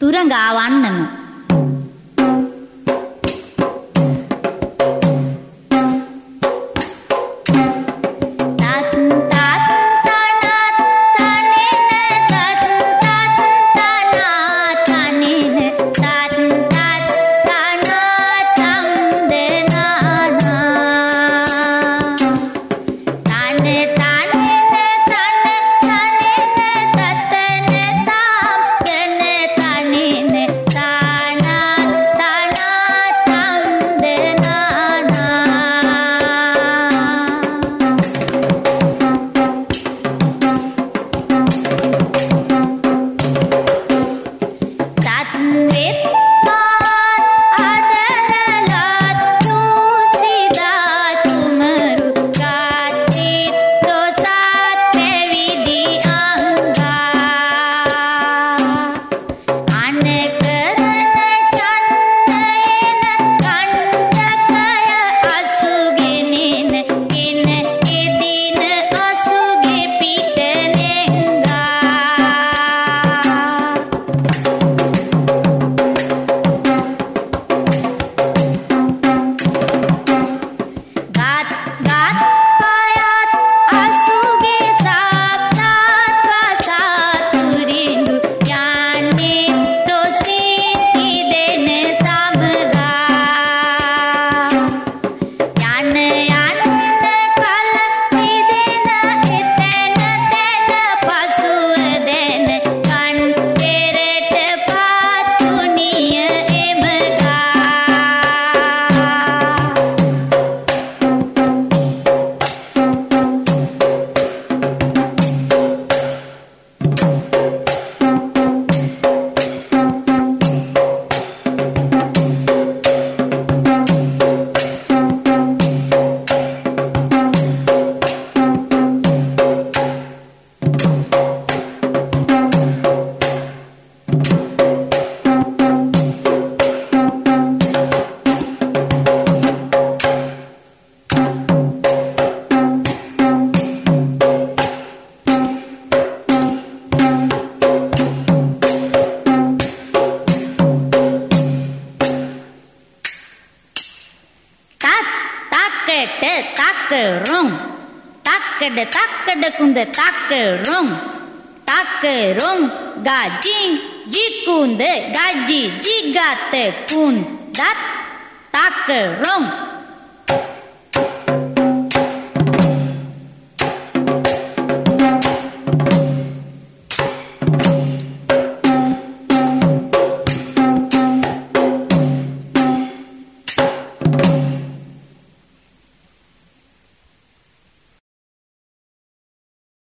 තුරඟා වන්නමු. te tacă rung, tacă de tacă de cum de tacă rung, tacă rung, gajin, gicunde, gaji, gigate, cun, dat, tacă rung.